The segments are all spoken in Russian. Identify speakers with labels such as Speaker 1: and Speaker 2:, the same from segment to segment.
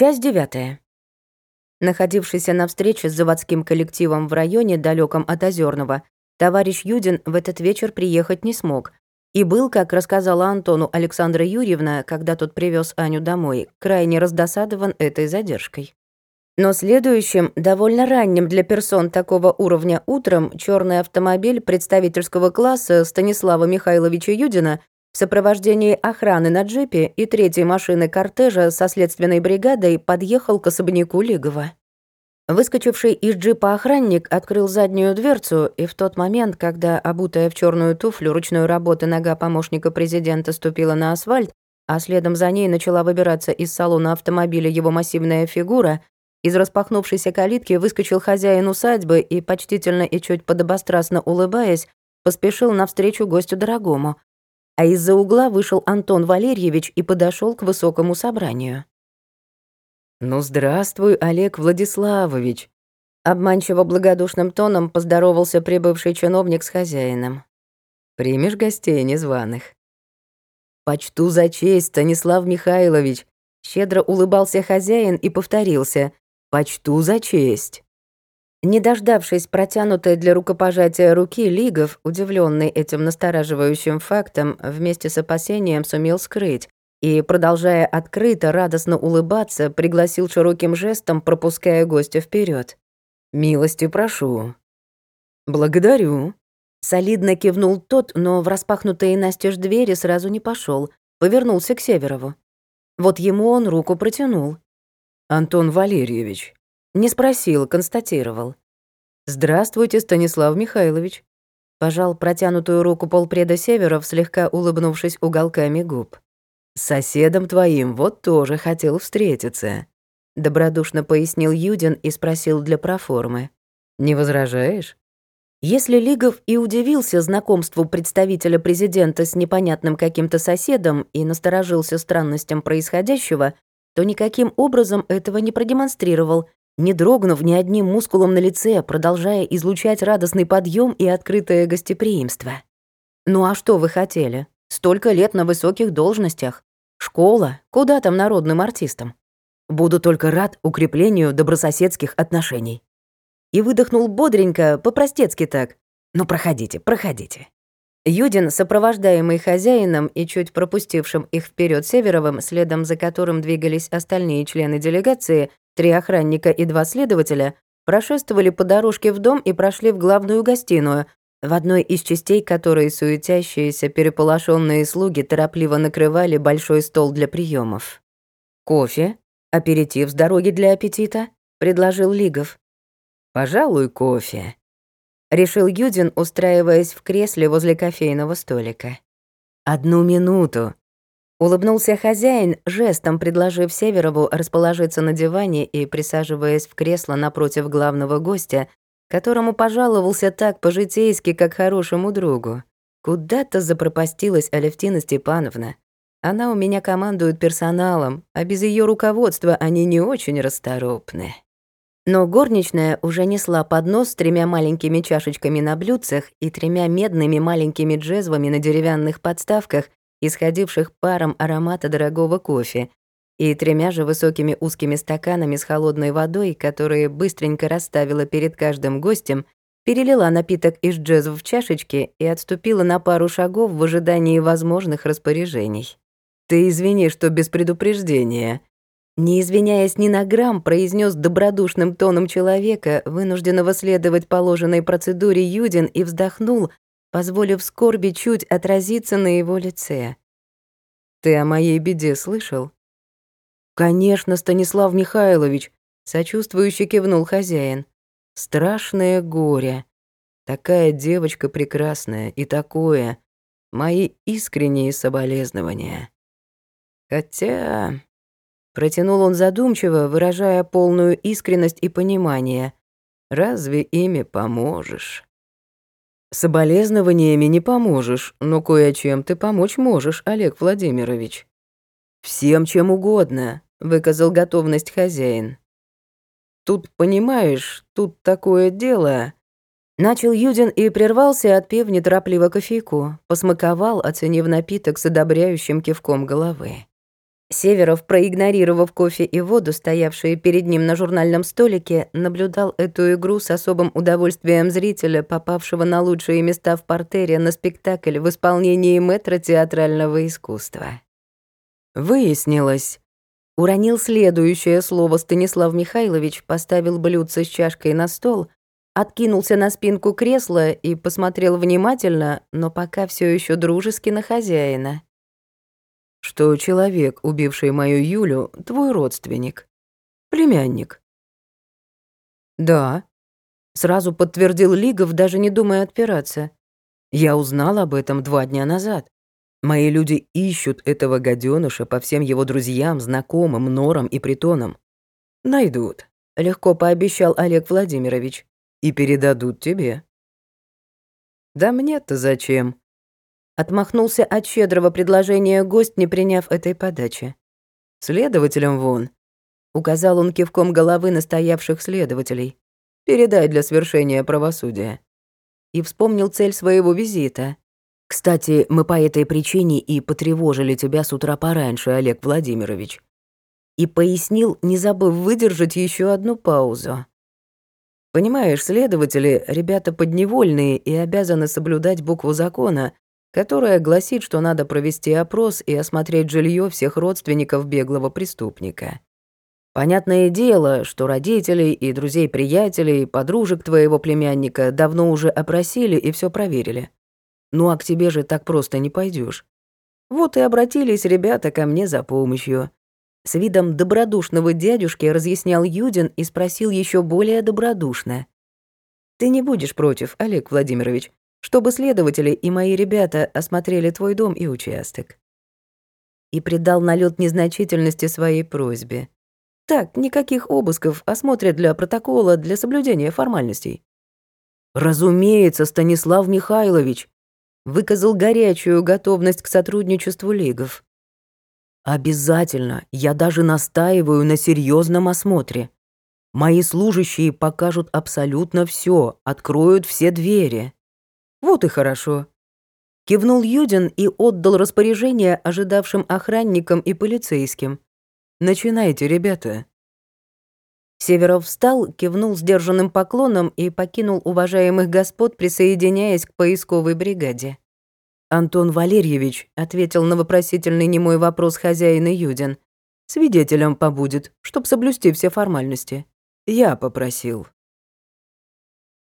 Speaker 1: Часть девятая. Находившийся на встрече с заводским коллективом в районе, далеком от Озерного, товарищ Юдин в этот вечер приехать не смог. И был, как рассказала Антону Александра Юрьевна, когда тот привез Аню домой, крайне раздосадован этой задержкой. Но следующим, довольно ранним для персон такого уровня утром, черный автомобиль представительского класса Станислава Михайловича Юдина в сопровождении охраны на джипе и третьей машины кортежа со следственной бригадой подъехал к особняку Лигова. Выскочивший из джипа охранник открыл заднюю дверцу, и в тот момент, когда обутая в черную туфлю ручной работы нога помощника президента ступила на асфальт, а следом за ней начала выбираться из салона автомобиля его массивная фигура, из распахнувшейся калитки выскочил хозяин усадьбы и, почтительно и чуть подобострастно улыбаясь, поспешил навстречу гостю дорогому. А из-за угла вышел Антон Валерьевич и подошел к высокому собранию.
Speaker 2: «Ну, здравствуй, Олег Владиславович!»
Speaker 1: Обманчиво благодушным тоном поздоровался прибывший чиновник с хозяином.
Speaker 2: «Примешь гостей незваных?»
Speaker 1: «Почту за честь, Станислав Михайлович!» Щедро улыбался хозяин и повторился. Почту за честь. Не дождавшись протянутой для рукопожатия руки Лигов, удивленный этим настораживающим фактом, вместе с опасением сумел скрыть и, продолжая открыто, радостно улыбаться, пригласил широким жестом, пропуская гостя вперед.
Speaker 2: «Милости прошу».
Speaker 1: «Благодарю». Солидно кивнул тот, но в распахнутые настежь двери сразу не пошел, повернулся к Северову. Вот ему он руку протянул.
Speaker 2: Антон Валерьевич.
Speaker 1: Не спросил, констатировал.
Speaker 2: Здравствуйте, Станислав Михайлович.
Speaker 1: Пожал протянутую руку полпреда Северов, слегка улыбнувшись уголками губ.
Speaker 2: Соседом твоим вот тоже хотел встретиться.
Speaker 1: Добродушно пояснил Юдин и спросил для проформы.
Speaker 2: Не возражаешь?
Speaker 1: Если Лигов и удивился знакомству представителя президента с непонятным каким-то соседом и насторожился странностям происходящего, то никаким образом этого не продемонстрировал, не дрогнув ни одним мускулом на лице, продолжая излучать радостный подъем и открытое гостеприимство. Ну а что вы хотели? Столько лет на высоких должностях. Школа, куда там народным артистам? Буду только рад укреплению добрососедских отношений. И выдохнул бодренько, по-простецки так. Ну проходите, проходите. Юдин, сопровождаемый хозяином и чуть пропустившим их вперед Северовым, следом за которым двигались остальные члены делегации, три охранника и два следователя, прошествовали по дорожке в дом и прошли в главную гостиную, в одной из частей которой суетящиеся переполошенные слуги торопливо накрывали большой стол для приемов. «Кофе? Аперитив с дороги для аппетита?» — предложил Лигов.
Speaker 2: «Пожалуй, кофе»,
Speaker 1: решил Юдин, устраиваясь в кресле возле кофейного столика. «Одну минуту», Улыбнулся хозяин, жестом предложив Северову расположиться на диване и присаживаясь в кресло напротив главного гостя, которому пожаловался так по-житейски, как хорошему другу. Куда-то запропастилась Алевтина Степановна. Она у меня командует персоналом, а без ее руководства они не очень расторопны. Но горничная уже несла поднос с тремя маленькими чашечками на блюдцах и тремя медными маленькими джезвами на деревянных подставках, исходивших паром аромата дорогого кофе, и тремя же высокими узкими стаканами с холодной водой, которые быстренько расставила перед каждым гостем, перелила напиток из джезв в чашечки и отступила на пару шагов в ожидании возможных распоряжений.
Speaker 2: «Ты извини, что без предупреждения»,
Speaker 1: не извиняясь ни на грамм, произнес добродушным тоном человека, вынужденного следовать положенной процедуре Юдин, и вздохнул, позволив скорби чуть отразиться на его лице.
Speaker 2: «Ты о моей беде слышал?»
Speaker 1: «Конечно, Станислав Михайлович», — сочувствующе кивнул хозяин.
Speaker 2: «Страшное горе. Такая девочка прекрасная и такое. Мои искренние соболезнования. Хотя...» Протянул он задумчиво, выражая полную искренность и понимание. «Разве ими поможешь?» «Соболезнованиями не поможешь, но кое-чем ты помочь можешь, Олег Владимирович».
Speaker 1: «Всем чем угодно», — выказал готовность хозяин.
Speaker 2: «Тут, понимаешь, тут такое дело...»
Speaker 1: Начал Юдин и прервался, отпив неторопливо кофейку, посмаковал, оценив напиток с одобряющим кивком головы. Северов, проигнорировав кофе и воду, стоявшие перед ним на журнальном столике, наблюдал эту игру с особым удовольствием зрителя, попавшего на лучшие места в портере на спектакль в исполнении метра театрального искусства. Выяснилось. Уронил следующее слово Станислав Михайлович, поставил блюдце с чашкой на стол, откинулся на спинку кресла и посмотрел внимательно, но пока все еще дружески на хозяина
Speaker 2: что человек, убивший мою Юлю, твой родственник. Племянник.
Speaker 1: Да. Сразу подтвердил Лигов, даже не думая отпираться.
Speaker 2: Я узнал об этом два дня назад. Мои люди ищут этого гаденыша по всем его друзьям, знакомым, норам и притонам. Найдут, легко пообещал Олег Владимирович, и передадут тебе. Да мне-то зачем?
Speaker 1: Отмахнулся от щедрого предложения гость, не приняв этой подачи.
Speaker 2: «Следователям вон», — указал он кивком головы настоявших следователей. «Передай для свершения правосудия».
Speaker 1: И вспомнил цель своего визита.
Speaker 2: «Кстати, мы по этой причине и потревожили тебя с утра пораньше, Олег Владимирович».
Speaker 1: И пояснил, не забыв выдержать еще одну паузу.
Speaker 2: Понимаешь, следователи — ребята подневольные и обязаны соблюдать букву закона, которая гласит, что надо провести опрос и осмотреть жилье всех родственников беглого преступника. Понятное дело, что родителей и друзей-приятелей, подружек твоего племянника давно уже опросили и все проверили. Ну а к тебе же так просто не пойдешь. Вот и обратились ребята ко мне за помощью.
Speaker 1: С видом добродушного дядюшки разъяснял Юдин и спросил еще более добродушно.
Speaker 2: «Ты не будешь против, Олег Владимирович, чтобы следователи и мои ребята осмотрели твой дом и участок.
Speaker 1: И придал налет незначительности своей просьбе.
Speaker 2: Так, никаких обысков, осмотрят для протокола, для соблюдения формальностей.
Speaker 1: Разумеется, Станислав Михайлович выказал горячую готовность к сотрудничеству лигов.
Speaker 2: Обязательно, я даже настаиваю на серьезном осмотре. Мои служащие покажут абсолютно все, откроют все двери.
Speaker 1: Вот и хорошо. Кивнул Юдин и отдал распоряжение ожидавшим охранникам и полицейским.
Speaker 2: «Начинайте, ребята».
Speaker 1: Северов встал, кивнул сдержанным поклоном и покинул уважаемых господ, присоединяясь к поисковой бригаде.
Speaker 2: «Антон Валерьевич», — ответил на вопросительный немой вопрос хозяина Юдин, «свидетелем побудет, чтоб соблюсти все формальности. Я попросил».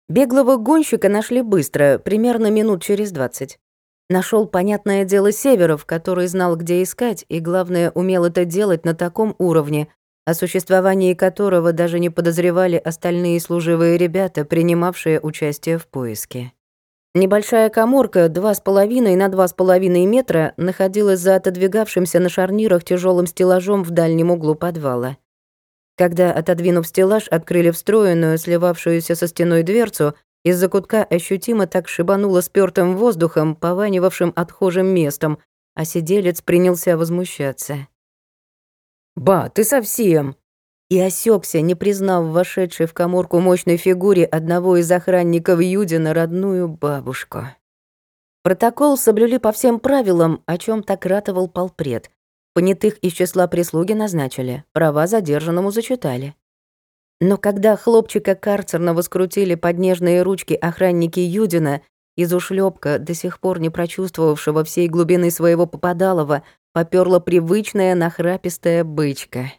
Speaker 1: Беглого гонщика нашли быстро, примерно минут через двадцать. Нашел, понятное дело, Северов, который знал, где искать, и, главное, умел это делать на таком уровне, о существовании которого даже не подозревали остальные служивые ребята, принимавшие участие в поиске. Небольшая коморка, два с половиной на два с половиной метра, находилась за отодвигавшимся на шарнирах тяжелым стеллажом в дальнем углу подвала. Когда, отодвинув стеллаж, открыли встроенную, сливавшуюся со стеной дверцу, из-за кутка ощутимо так шибануло спёртым воздухом, пованивавшим отхожим местом, а сиделец принялся возмущаться.
Speaker 2: «Ба, ты совсем!»
Speaker 1: И осекся, не признав вошедшей в коморку мощной фигуре одного из охранников Юдина родную бабушку. Протокол соблюли по всем правилам, о чем так ратовал полпред. Понятых из числа прислуги назначили, права задержанному зачитали. Но когда хлопчика карцерного скрутили под нежные ручки охранники Юдина, из ушлепка, до сих пор не прочувствовавшего всей глубины своего попадалова, попёрла привычная нахрапистая бычка.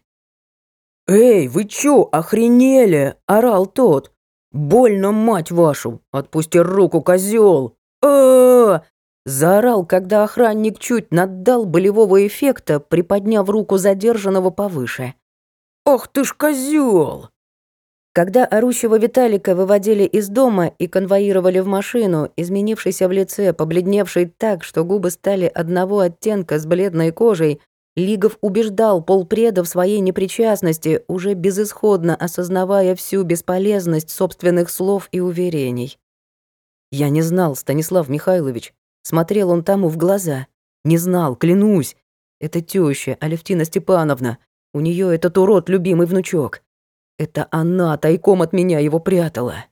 Speaker 2: «Эй, вы чё, охренели?» — орал тот. «Больно, мать вашу! Отпусти руку, козёл!» а -а -а Заорал, когда охранник чуть наддал болевого эффекта, приподняв руку задержанного повыше. «Ах ты ж козёл!»
Speaker 1: Когда орущего Виталика выводили из дома и конвоировали в машину, изменившийся в лице, побледневший так, что губы стали одного оттенка с бледной кожей, Лигов убеждал полпреда в своей непричастности, уже безысходно осознавая всю бесполезность собственных слов и уверений.
Speaker 2: «Я не знал, Станислав Михайлович», Смотрел он тому в глаза. Не знал, клянусь. Это тёща, Алевтина Степановна. У неё этот урод любимый внучок. Это она тайком от меня его прятала.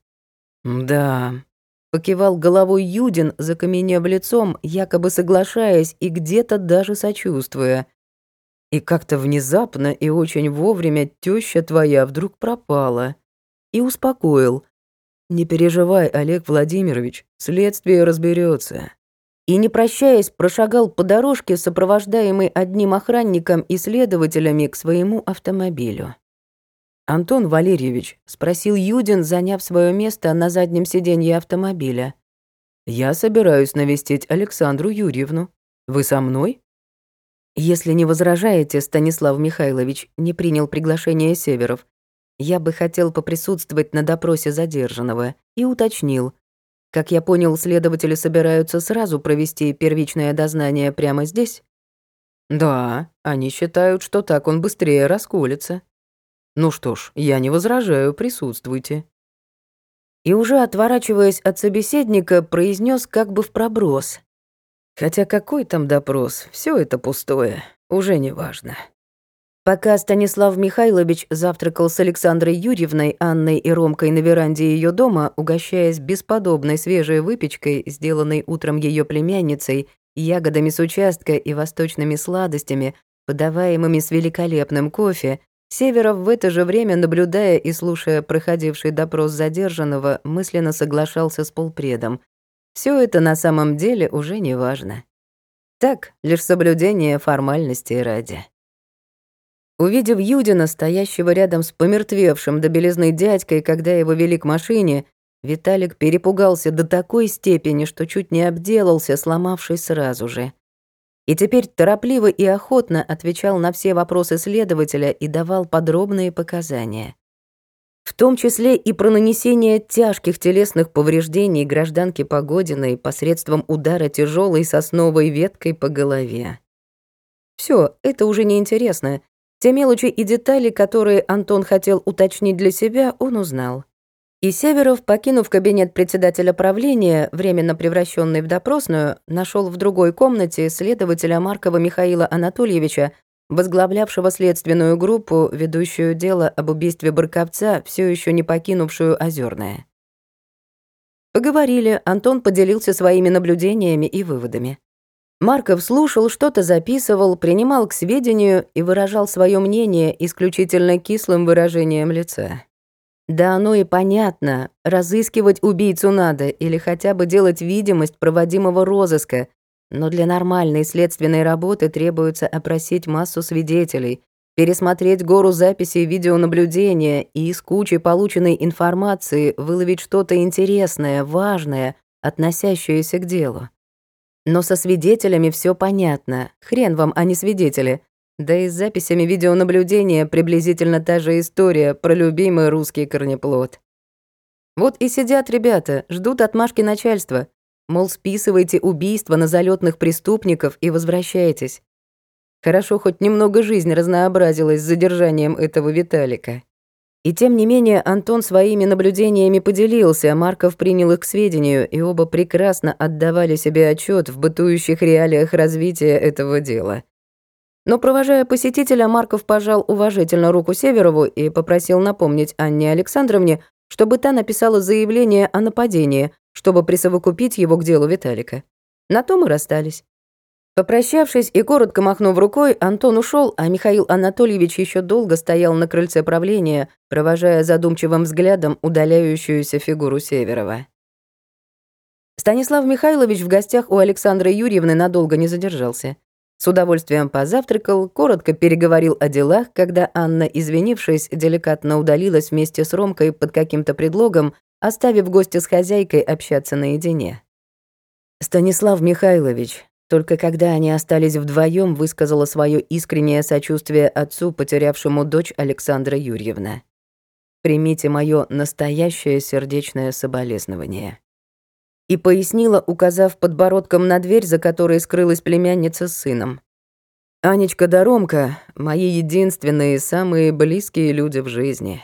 Speaker 2: Да, покивал головой Юдин, закаменев лицом, якобы соглашаясь и где-то даже сочувствуя. И как-то внезапно и очень вовремя теща твоя вдруг пропала. И успокоил. Не переживай, Олег Владимирович, следствие разберется. И, не прощаясь, прошагал по дорожке, сопровождаемый одним охранником и следователями к своему автомобилю. «Антон Валерьевич», — спросил Юдин, заняв свое место на заднем сиденье автомобиля. «Я собираюсь навестить Александру Юрьевну. Вы со мной?» «Если не возражаете, Станислав Михайлович не принял приглашение Северов. Я бы хотел поприсутствовать на допросе задержанного и уточнил. Как я понял, следователи собираются сразу провести первичное дознание прямо здесь?» «Да, они считают, что так он быстрее расколется». «Ну что ж, я не возражаю, присутствуйте». И уже отворачиваясь от собеседника, произнес как бы в проброс. Хотя какой там допрос, все это пустое, уже не важно. Пока Станислав Михайлович завтракал с Александрой Юрьевной, Анной и Ромкой на веранде ее дома, угощаясь бесподобной свежей выпечкой, сделанной утром ее племянницей, ягодами с участка и восточными сладостями, подаваемыми с великолепным кофе, Северов в это же время, наблюдая и слушая проходивший допрос задержанного, мысленно соглашался с полпредом. Все это на самом деле уже не важно. Так, лишь соблюдение формальностей ради. Увидев Юдина, стоящего рядом с помертвевшим до белизны дядькой, когда его вели к машине, Виталик перепугался до такой степени, что чуть не обделался, сломавшись сразу же. И теперь торопливо и охотно отвечал на все вопросы следователя и давал подробные показания в том числе и про нанесение тяжких телесных повреждений гражданке Погодиной посредством удара тяжелой сосновой веткой по голове. Все, это уже не Те мелочи и детали, которые Антон хотел уточнить для себя, он узнал. И Северов, покинув кабинет председателя правления, временно превращенный в допросную, нашел в другой комнате следователя Маркова Михаила Анатольевича, возглавлявшего следственную группу, ведущую дело об убийстве Барковца, все еще не покинувшую Озерное. Поговорили, Антон поделился своими наблюдениями и выводами. Марков слушал, что-то записывал, принимал к сведению и выражал свое мнение исключительно кислым выражением лица. Да оно и понятно, разыскивать убийцу надо или хотя бы делать видимость проводимого розыска, но для нормальной следственной работы требуется опросить массу свидетелей, пересмотреть гору записей видеонаблюдения и из кучи полученной информации выловить что-то интересное, важное, относящееся к делу. Но со свидетелями все понятно. Хрен вам, а не свидетели. Да и с записями видеонаблюдения приблизительно та же история про любимый русский корнеплод. Вот и сидят ребята, ждут отмашки начальства. Мол, списывайте убийство на залетных преступников и возвращайтесь. Хорошо, хоть немного жизнь разнообразилась с задержанием этого Виталика. И тем не менее Антон своими наблюдениями поделился, Марков принял их к сведению, и оба прекрасно отдавали себе отчет в бытующих реалиях развития этого дела. Но провожая посетителя, Марков пожал уважительно руку Северову и попросил напомнить Анне Александровне, чтобы та написала заявление о нападении, чтобы присовокупить его к делу Виталика. На то мы расстались. Попрощавшись и коротко махнув рукой, Антон ушел, а Михаил Анатольевич еще долго стоял на крыльце правления, провожая задумчивым взглядом удаляющуюся фигуру Северова. Станислав Михайлович в гостях у Александры Юрьевны надолго не задержался. С удовольствием позавтракал, коротко переговорил о делах, когда Анна, извинившись, деликатно удалилась вместе с Ромкой под каким-то предлогом, оставив гостя с хозяйкой общаться наедине. Станислав Михайлович, только когда они остались вдвоем, высказала свое искреннее сочувствие отцу, потерявшему дочь Александра Юрьевна. Примите мое настоящее сердечное соболезнование. И пояснила, указав подбородком на дверь, за которой скрылась племянница с сыном. Анечка да Ромка — мои единственные, самые близкие люди в жизни.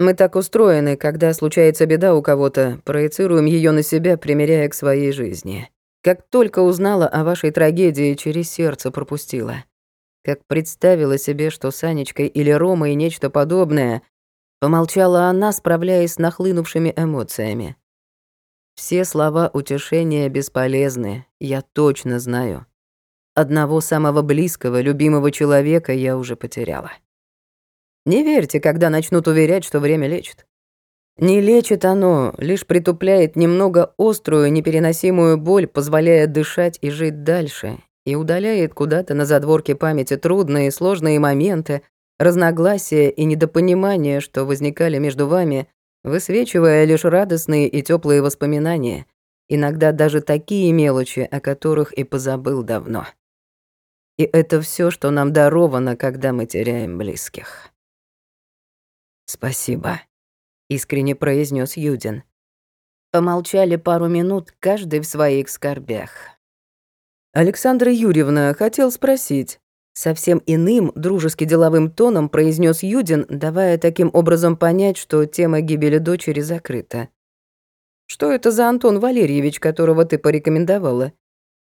Speaker 2: Мы так устроены, когда случается беда у кого-то, проецируем ее на себя, примеряя к своей жизни. Как только узнала о вашей трагедии, через сердце пропустила. Как представила себе, что с Анечкой или Ромой нечто подобное, помолчала она, справляясь с нахлынувшими эмоциями. Все слова утешения бесполезны, я точно знаю. Одного самого близкого, любимого человека я уже потеряла. Не верьте, когда начнут уверять, что время лечит. Не лечит оно, лишь притупляет немного острую, непереносимую боль, позволяя дышать и жить дальше, и удаляет куда-то на задворке памяти трудные и сложные моменты, разногласия и недопонимания, что возникали между вами, высвечивая лишь радостные и теплые воспоминания, иногда даже такие мелочи, о которых и позабыл давно. И это все, что нам даровано, когда мы теряем близких. «Спасибо», — искренне произнес Юдин. Помолчали пару минут, каждый в своих скорбях. Александра Юрьевна хотел спросить. Совсем иным, дружески деловым тоном произнес Юдин, давая таким образом понять, что тема гибели дочери закрыта. «Что это за Антон Валерьевич, которого ты порекомендовала?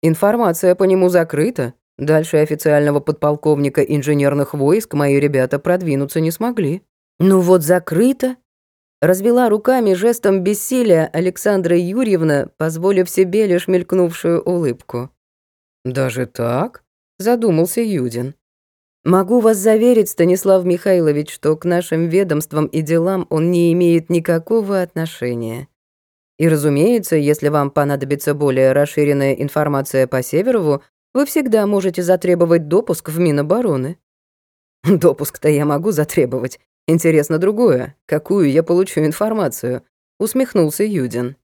Speaker 2: Информация по нему закрыта. Дальше официального подполковника инженерных войск мои ребята продвинуться не смогли». «Ну вот закрыто», развела руками жестом бессилия Александра Юрьевна, позволив себе лишь мелькнувшую улыбку. «Даже так?» — задумался Юдин. «Могу вас заверить, Станислав Михайлович, что к нашим ведомствам и делам он не имеет никакого отношения. И, разумеется, если вам понадобится более расширенная информация по Северову, вы всегда можете затребовать допуск в Минобороны». «Допуск-то я могу затребовать, Интересно другое. Какую я получу информацию? Усмехнулся Юдин.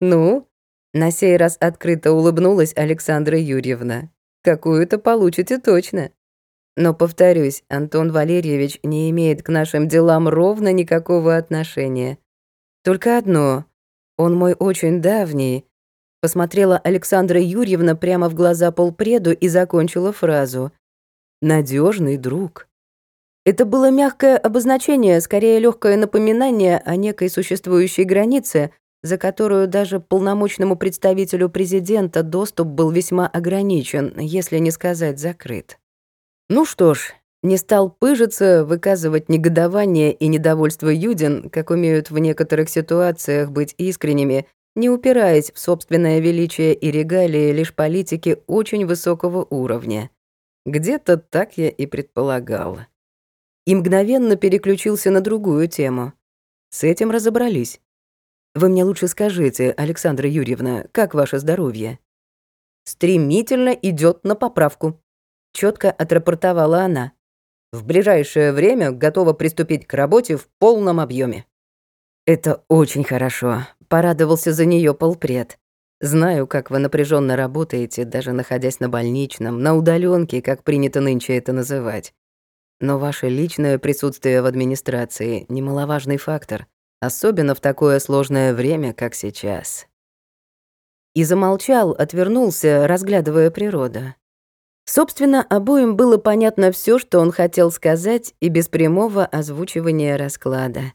Speaker 2: Ну, на сей раз открыто улыбнулась Александра Юрьевна. Какую-то получите точно. Но, повторюсь, Антон Валерьевич не имеет к нашим делам ровно никакого отношения. Только одно. Он мой очень давний. Посмотрела Александра Юрьевна прямо в глаза полпреду и закончила фразу. Надежный друг. Это было мягкое обозначение, скорее легкое напоминание о некой существующей границе, за которую даже полномочному представителю президента доступ был весьма ограничен, если не сказать закрыт. Ну что ж, не стал пыжиться, выказывать негодование и недовольство Юдин, как умеют в некоторых ситуациях быть искренними, не упираясь в собственное величие и регалии лишь политики очень высокого уровня. Где-то так я и предполагал и мгновенно переключился на другую тему. С этим разобрались. Вы мне лучше скажите, Александра Юрьевна, как ваше здоровье? Стремительно идет на поправку, четко отрапортовала она. В ближайшее время готова приступить к работе в полном объеме. Это очень хорошо, порадовался за нее полпред. Знаю, как вы напряженно работаете, даже находясь на больничном, на удаленке, как принято нынче это называть. Но ваше личное присутствие в администрации — немаловажный фактор, особенно в такое сложное время, как сейчас». И замолчал, отвернулся, разглядывая природу. Собственно, обоим было понятно все, что он хотел сказать, и без прямого озвучивания расклада.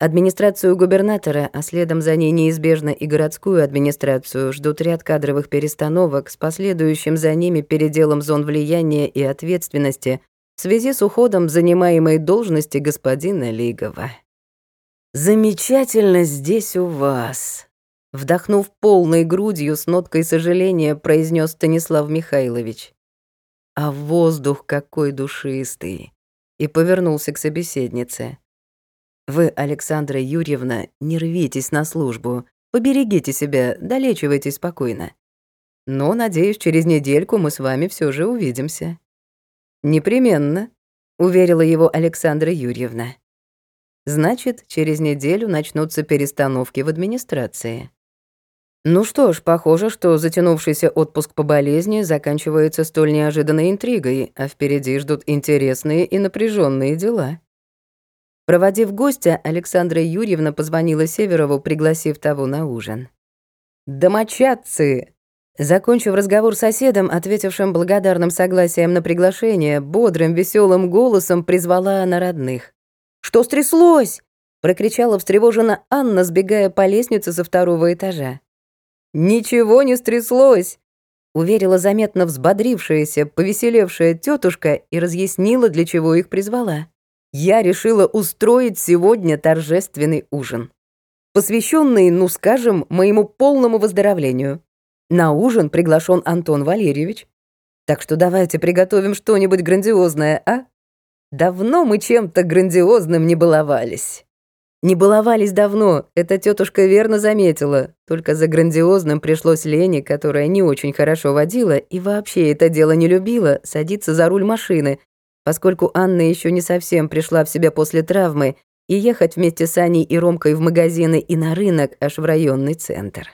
Speaker 2: Администрацию губернатора, а следом за ней неизбежно и городскую администрацию, ждут ряд кадровых перестановок с последующим за ними переделом зон влияния и ответственности в связи с уходом занимаемой должности господина Лигова. «Замечательно здесь у вас», — вдохнув полной грудью с ноткой сожаления, произнес Станислав Михайлович. «А воздух какой душистый!» и повернулся к собеседнице. «Вы, Александра Юрьевна, не рвитесь на службу, поберегите себя, долечивайтесь спокойно. Но, надеюсь, через недельку мы с вами все же увидимся». «Непременно», — уверила его Александра Юрьевна. «Значит, через неделю начнутся перестановки в администрации». Ну что ж, похоже, что затянувшийся отпуск по болезни заканчивается столь неожиданной интригой, а впереди ждут интересные и напряженные дела. Проводив гостя, Александра Юрьевна позвонила Северову, пригласив того на ужин. «Домочадцы!» Закончив разговор с соседом, ответившим благодарным согласием на приглашение, бодрым, веселым голосом призвала она родных. «Что стряслось?» — прокричала встревоженно Анна, сбегая по лестнице со второго этажа. «Ничего не стряслось!» — уверила заметно взбодрившаяся, повеселевшая тетушка и разъяснила, для чего их призвала. «Я решила устроить сегодня торжественный ужин, посвященный, ну скажем, моему полному выздоровлению. На ужин приглашен Антон Валерьевич. Так что давайте приготовим что-нибудь грандиозное, а? Давно мы чем-то грандиозным не баловались. Не баловались давно, эта тетушка верно заметила. Только за грандиозным пришлось Лене, которая не очень хорошо водила и вообще это дело не любила, садиться за руль машины, поскольку Анна еще не совсем пришла в себя после травмы, и ехать вместе с Аней и Ромкой в магазины и на рынок аж в районный центр.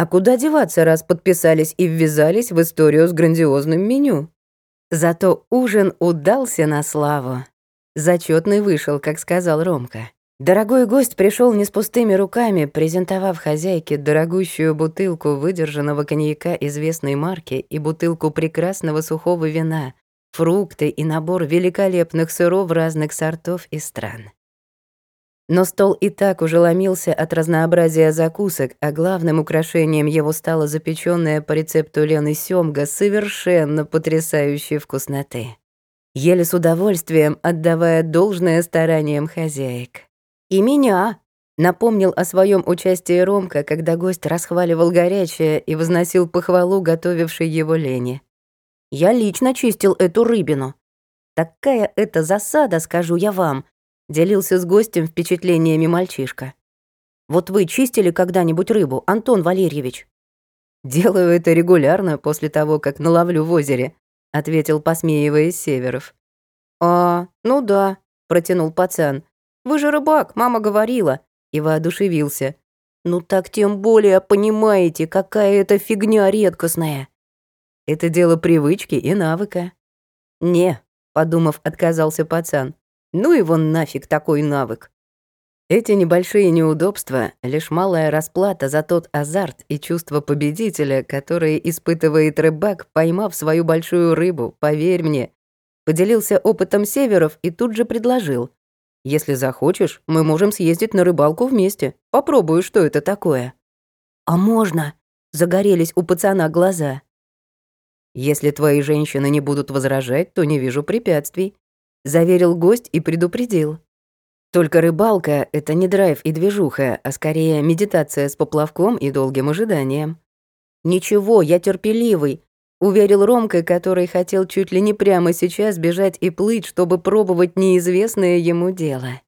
Speaker 2: А куда деваться, раз подписались и ввязались в историю с грандиозным меню? Зато ужин удался на славу. Зачетный вышел, как сказал Ромка. Дорогой гость пришел не с пустыми руками, презентовав хозяйке дорогущую бутылку выдержанного коньяка известной марки и бутылку прекрасного сухого вина, фрукты и набор великолепных сыров разных сортов и стран. Но стол и так уже ломился от разнообразия закусок, а главным украшением его стала запечённая по рецепту Лены сёмга совершенно потрясающей вкусноты. Ели с удовольствием, отдавая должное стараниям хозяек. «И меня!» — напомнил о своем участии Ромка, когда гость расхваливал горячее и возносил похвалу готовившей его Лене. «Я лично чистил эту рыбину. Такая это засада, скажу я вам, Делился с гостем впечатлениями мальчишка. «Вот вы чистили когда-нибудь рыбу, Антон Валерьевич?» «Делаю это регулярно после того, как наловлю в озере», — ответил, посмеиваясь Северов. «А, ну да», — протянул пацан. «Вы же рыбак, мама говорила», — и воодушевился. «Ну так тем более понимаете, какая это фигня редкостная». «Это дело привычки и навыка». «Не», — подумав, отказался пацан. Ну вон нафиг такой навык. Эти небольшие неудобства — лишь малая расплата за тот азарт и чувство победителя, которые испытывает рыбак, поймав свою большую рыбу, поверь мне. Поделился опытом Северов и тут же предложил. «Если захочешь, мы можем съездить на рыбалку вместе. Попробую, что это такое». «А можно?» — загорелись у пацана глаза. «Если твои женщины не будут возражать, то не вижу препятствий», заверил гость и предупредил. Только рыбалка — это не драйв и движуха, а скорее медитация с поплавком и долгим ожиданием. «Ничего, я терпеливый», — уверил Ромка, который хотел чуть ли не прямо сейчас бежать и плыть, чтобы пробовать неизвестное ему дело.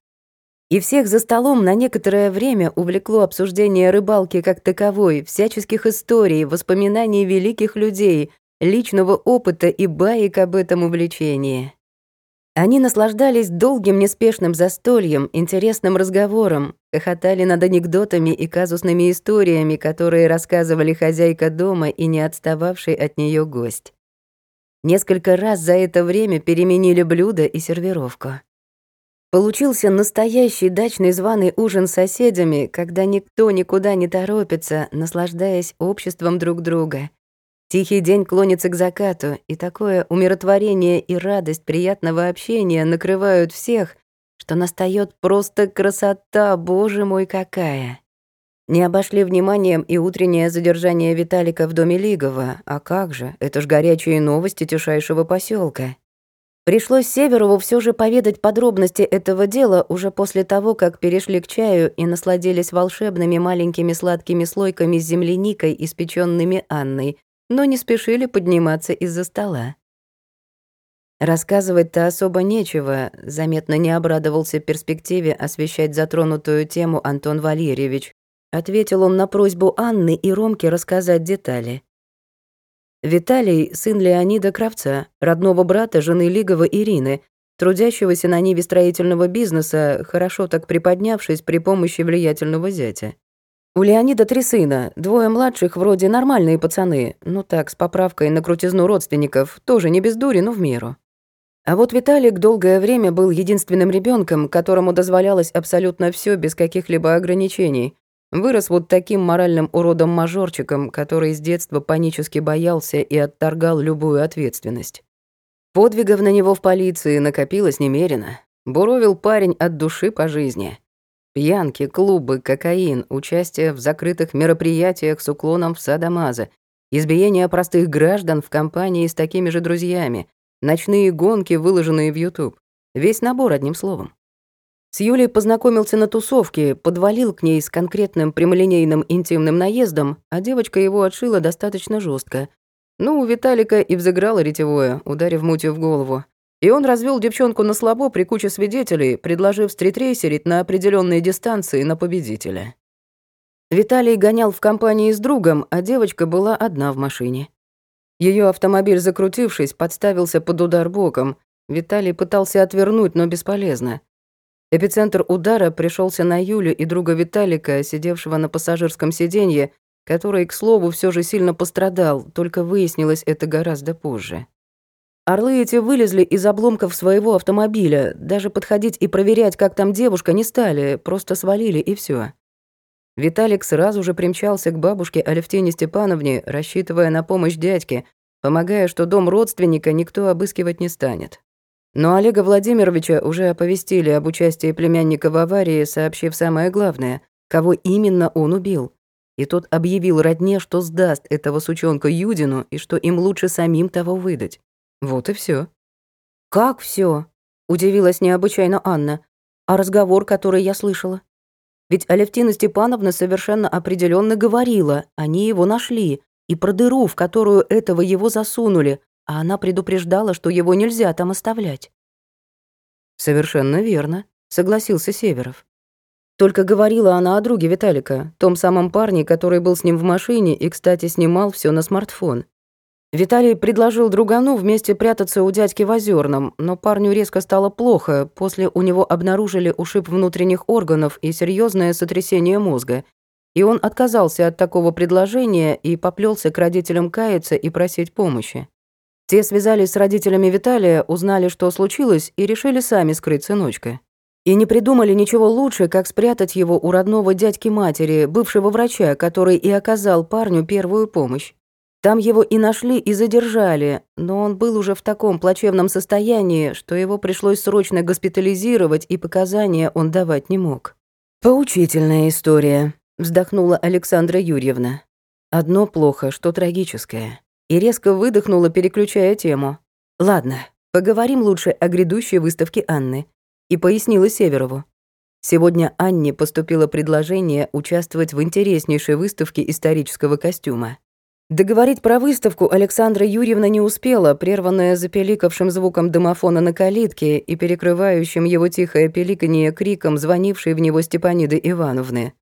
Speaker 2: И всех за столом на некоторое время увлекло обсуждение рыбалки как таковой, всяческих историй, воспоминаний великих людей, личного опыта и баек об этом увлечении. Они наслаждались долгим неспешным застольем, интересным разговором, хохотали над анекдотами и казусными историями, которые рассказывали хозяйка дома и не отстававший от нее гость. Несколько раз за это время переменили блюда и сервировку. Получился настоящий дачный званый ужин с соседями, когда никто никуда не торопится, наслаждаясь обществом друг друга — Тихий день клонится к закату, и такое умиротворение и радость приятного общения накрывают всех, что настает просто красота, боже мой, какая. Не обошли вниманием и утреннее задержание Виталика в доме Лигова. А как же, это ж горячие новости тишайшего поселка. Пришлось Северову все же поведать подробности этого дела уже после того, как перешли к чаю и насладились волшебными маленькими сладкими слойками с земляникой, испеченными Анной, но не спешили подниматься из-за стола. Рассказывать-то особо нечего, заметно не обрадовался перспективе освещать затронутую тему Антон Валерьевич. Ответил он на просьбу Анны и Ромки рассказать детали. Виталий — сын Леонида Кравца, родного брата жены Лигова Ирины, трудящегося на ниве строительного бизнеса, хорошо так приподнявшись при помощи влиятельного зятя. У Леонида три сына, двое младших вроде нормальные пацаны, ну так, с поправкой на крутизну родственников, тоже не без дури, но в меру. А вот Виталик долгое время был единственным ребенком, которому дозволялось абсолютно все без каких-либо ограничений. Вырос вот таким моральным уродом-мажорчиком, который с детства панически боялся и отторгал любую ответственность. Подвигов на него в полиции накопилось немерено. Буровил парень от души по жизни. Пьянки, клубы, кокаин, участие в закрытых мероприятиях с уклоном в садомаза, избиение простых граждан в компании с такими же друзьями, ночные гонки, выложенные в YouTube. Весь набор, одним словом. С Юлей познакомился на тусовке, подвалил к ней с конкретным прямолинейным интимным наездом, а девочка его отшила достаточно жестко. Ну, у Виталика и взыграло ретевое, ударив мутью в голову. И он развел девчонку на слабо при куче свидетелей, предложив стритрейсерить на определенные дистанции на победителя. Виталий гонял в компании с другом, а девочка была одна в машине. Ее автомобиль, закрутившись, подставился под удар боком. Виталий пытался отвернуть, но бесполезно. Эпицентр удара пришелся на Юлю и друга Виталика, сидевшего на пассажирском сиденье, который, к слову, все же сильно пострадал, только выяснилось это гораздо позже. Орлы эти вылезли из обломков своего автомобиля, даже подходить и проверять, как там девушка, не стали, просто свалили и все. Виталик сразу же примчался к бабушке Алевтине Степановне, рассчитывая на помощь дядьке, помогая, что дом родственника никто обыскивать не станет. Но Олега Владимировича уже оповестили об участии племянника в аварии, сообщив самое главное, кого именно он убил. И тот объявил родне, что сдаст этого сучонка Юдину и что им лучше самим того выдать. Вот и все.
Speaker 1: «Как все? удивилась необычайно Анна. «А разговор, который я слышала? Ведь Алевтина Степановна совершенно определенно говорила, они его нашли, и про дыру, в которую этого его засунули, а она предупреждала, что его нельзя там оставлять».
Speaker 2: «Совершенно верно», — согласился Северов.
Speaker 1: Только говорила она о друге Виталика, том самом парне, который был с ним в машине и, кстати, снимал все на смартфон. Виталий предложил другану вместе прятаться у дядьки в Озерном, но парню резко стало плохо, после у него обнаружили ушиб внутренних органов и серьезное сотрясение мозга. И он отказался от такого предложения и поплелся к родителям каяться и просить помощи. Те связались с родителями Виталия, узнали, что случилось, и решили сами скрыть сыночка. И не придумали ничего лучше, как спрятать его у родного дядьки матери, бывшего врача, который и оказал парню первую помощь. Там его и нашли, и задержали, но он был уже в таком плачевном состоянии, что его пришлось срочно госпитализировать, и показания он давать не мог.
Speaker 2: «Поучительная история», — вздохнула Александра Юрьевна. «Одно плохо, что трагическое». И резко выдохнула, переключая тему. «Ладно, поговорим лучше о грядущей выставке Анны». И пояснила Северову. Сегодня Анне поступило предложение участвовать в интереснейшей выставке исторического костюма. Договорить про выставку Александра Юрьевна не успела, прерванная запеликавшим звуком домофона на калитке и перекрывающим его тихое пеликанье криком звонившей в него Степаниды Ивановны.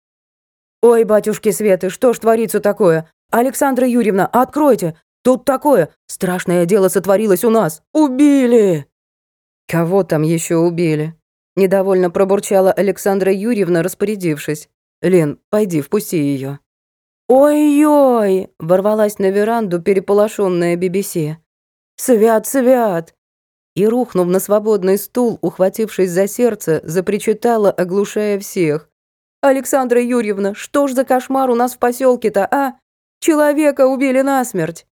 Speaker 1: «Ой, батюшки Светы, что ж творится такое? Александра Юрьевна, откройте! Тут такое! Страшное дело сотворилось у нас! Убили!»
Speaker 2: «Кого там еще убили?» Недовольно пробурчала Александра Юрьевна, распорядившись. «Лен, пойди, впусти ее.
Speaker 1: «Ой-ой!» — ворвалась на веранду переполошенная BBC. «Свят, свят!» И, рухнув на свободный стул, ухватившись за сердце, запричитала, оглушая всех. «Александра Юрьевна, что ж за кошмар у нас в поселке то а? Человека убили насмерть!»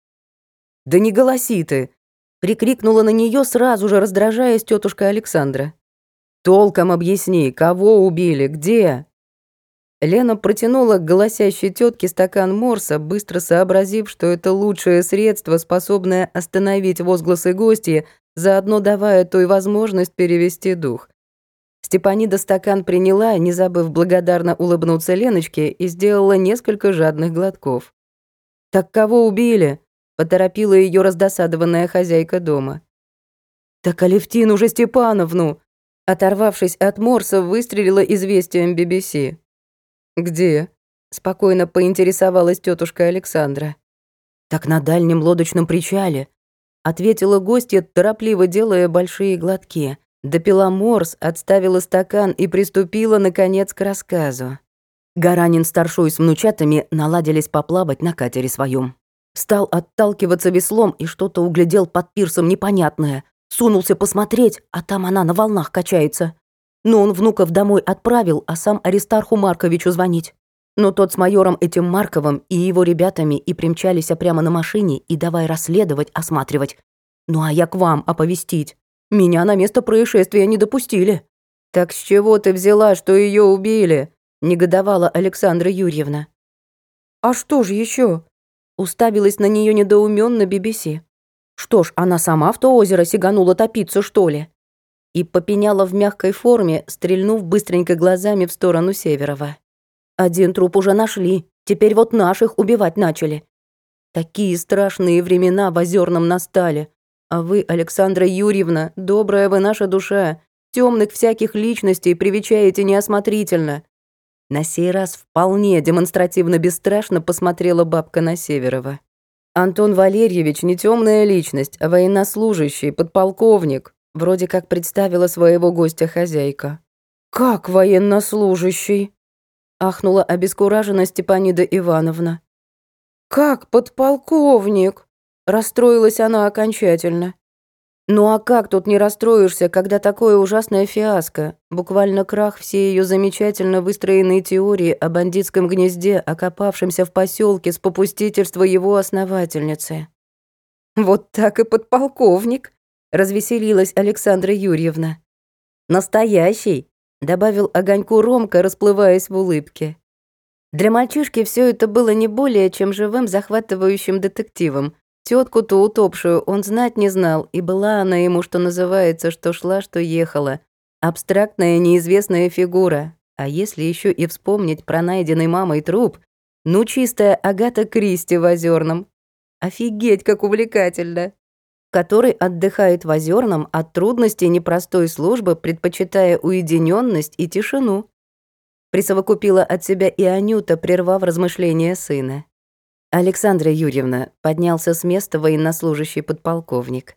Speaker 2: «Да не голоси ты!» — прикрикнула на нее сразу же, раздражаясь тетушка Александра. «Толком объясни, кого убили, где?» Лена протянула к голосящей тетке стакан морса, быстро сообразив, что это лучшее средство, способное остановить возгласы гостя, заодно давая той возможность перевести дух. Степанида стакан приняла, не забыв благодарно улыбнуться Леночке, и сделала несколько жадных глотков. «Так кого убили?» — поторопила ее раздосадованная хозяйка дома. «Так Алевтину же Степановну!» Оторвавшись от морса, выстрелила известием BBC. «Где?» — спокойно поинтересовалась тетушка Александра.
Speaker 1: «Так на дальнем лодочном причале», — ответила гостья, торопливо делая большие глотки. Допила морс, отставила стакан и приступила, наконец, к рассказу. Гаранин старшой с внучатами наладились поплавать на катере своем. Стал отталкиваться веслом и что-то углядел под пирсом непонятное. Сунулся посмотреть, а там она на волнах качается. Но он внуков домой отправил, а сам Аристарху Марковичу звонить. Но тот с майором этим Марковым и его ребятами и примчались прямо на машине и давай расследовать, осматривать. Ну а я к вам оповестить. Меня на место происшествия не допустили.
Speaker 2: Так с чего ты взяла, что ее убили? негодовала Александра Юрьевна.
Speaker 1: А что же еще? Уставилась на нее недоуменно BBC. Что ж, она сама в то озеро сиганула топиться, что ли? И попеняла в мягкой форме, стрельнув быстренько глазами в сторону Северова. «Один труп уже нашли, теперь вот наших убивать начали. Такие страшные времена в Озерном настали. А вы, Александра Юрьевна, добрая вы наша душа, темных всяких личностей привечаете неосмотрительно. На сей раз вполне демонстративно бесстрашно посмотрела бабка на Северова. Антон Валерьевич не темная личность, а военнослужащий, подполковник, вроде как представила своего гостя хозяйка. «Как военнослужащий?» — ахнула обескуражена Степанида Ивановна. «Как подполковник?» — расстроилась она окончательно. Ну а как тут не расстроишься, когда такое ужасное фиаско, буквально крах всей ее замечательно выстроенной теории о бандитском гнезде, окопавшемся в поселке с попустительства его основательницы. Вот так и подполковник, развеселилась Александра Юрьевна. Настоящий, добавил огоньку Ромка, расплываясь в улыбке. Для мальчишки все это было не более чем живым захватывающим детективом, Тетку-то утопшую он знать не знал, и была она ему, что называется, что шла, что ехала. Абстрактная неизвестная фигура. А если еще и вспомнить про найденный мамой труп, ну чистая Агата Кристи в Озерном. Офигеть, как увлекательно. Который отдыхает в Озерном от трудностей непростой службы, предпочитая уединенность и тишину. Присовокупила от себя и Анюта, прервав размышления сына. Александра Юрьевна поднялся с места военнослужащий подполковник.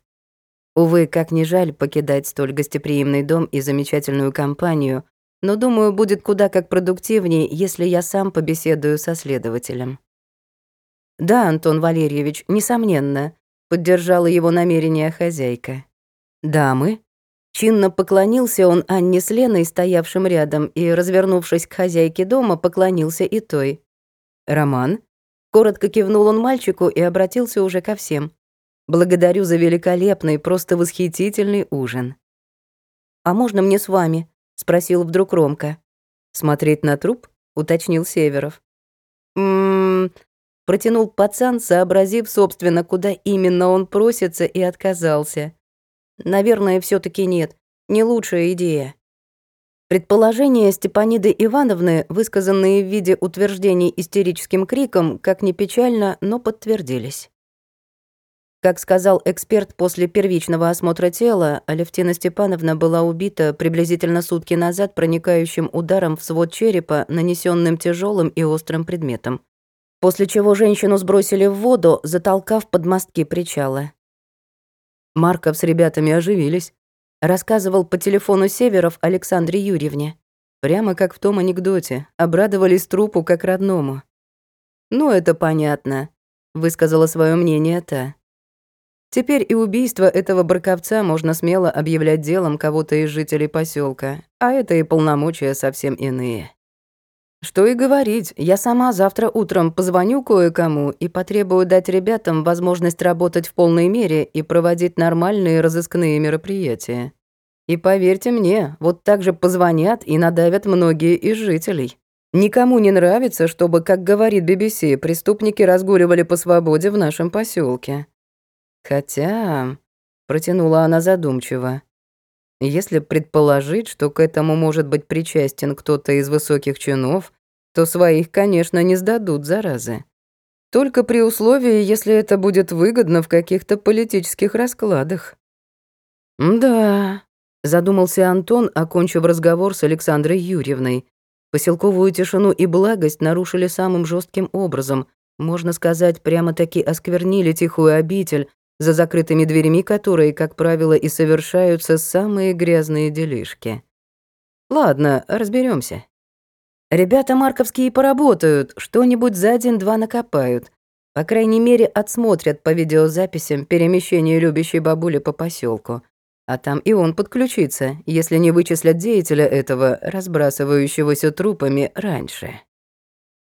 Speaker 1: Увы, как ни жаль покидать столь гостеприимный дом и замечательную компанию, но, думаю, будет куда как продуктивнее, если я сам побеседую со следователем. Да, Антон Валерьевич, несомненно, поддержала его намерение хозяйка. Дамы? Чинно поклонился он Анне с Леной, стоявшим рядом, и, развернувшись к хозяйке дома, поклонился и той. «Роман?» Коротко кивнул он мальчику и обратился уже ко всем. «Благодарю за великолепный, просто восхитительный ужин». «А можно мне с вами?» — спросил вдруг Ромка. «Смотреть на труп?» — уточнил Северов. «М-м-м...» протянул пацан, сообразив, собственно, куда именно он просится, и отказался. «Наверное, все таки нет. Не лучшая идея». Предположения Степаниды Ивановны, высказанные в виде утверждений истерическим криком, как ни печально, но подтвердились. Как сказал эксперт после первичного осмотра тела, Алевтина Степановна была убита приблизительно сутки назад проникающим ударом в свод черепа, нанесенным тяжелым и острым предметом. После чего женщину сбросили в воду, затолкав под мостки причала. Марков с ребятами оживились рассказывал по телефону Северов Александре Юрьевне. Прямо как в том анекдоте, обрадовались трупу как родному. «Ну, это понятно», — высказала свое мнение та. Теперь и убийство этого браковца можно смело объявлять делом кого-то из жителей поселка, а это и полномочия совсем иные. Что и говорить, я сама завтра утром позвоню кое-кому и потребую дать ребятам возможность работать в полной мере и проводить нормальные разыскные мероприятия. И поверьте мне, вот так же позвонят и надавят многие из жителей. Никому не нравится, чтобы, как говорит BBC, преступники разгуливали по свободе в нашем поселке. Хотя, протянула она задумчиво, если предположить, что к этому может быть причастен кто-то из высоких чинов, то своих, конечно, не сдадут, заразы. Только при условии, если это будет выгодно в каких-то политических раскладах. «Да», — задумался Антон, окончив разговор с Александрой Юрьевной. Поселковую тишину и благость нарушили самым жестким образом. Можно сказать, прямо-таки осквернили тихую обитель, за закрытыми дверями которой, как правило, и совершаются самые грязные делишки. Ладно, разберемся. Ребята марковские поработают, что-нибудь за день-два накопают. По крайней мере, отсмотрят по видеозаписям перемещение любящей бабули по поселку. А там и он подключится, если не вычислят деятеля этого, разбрасывающегося трупами, раньше.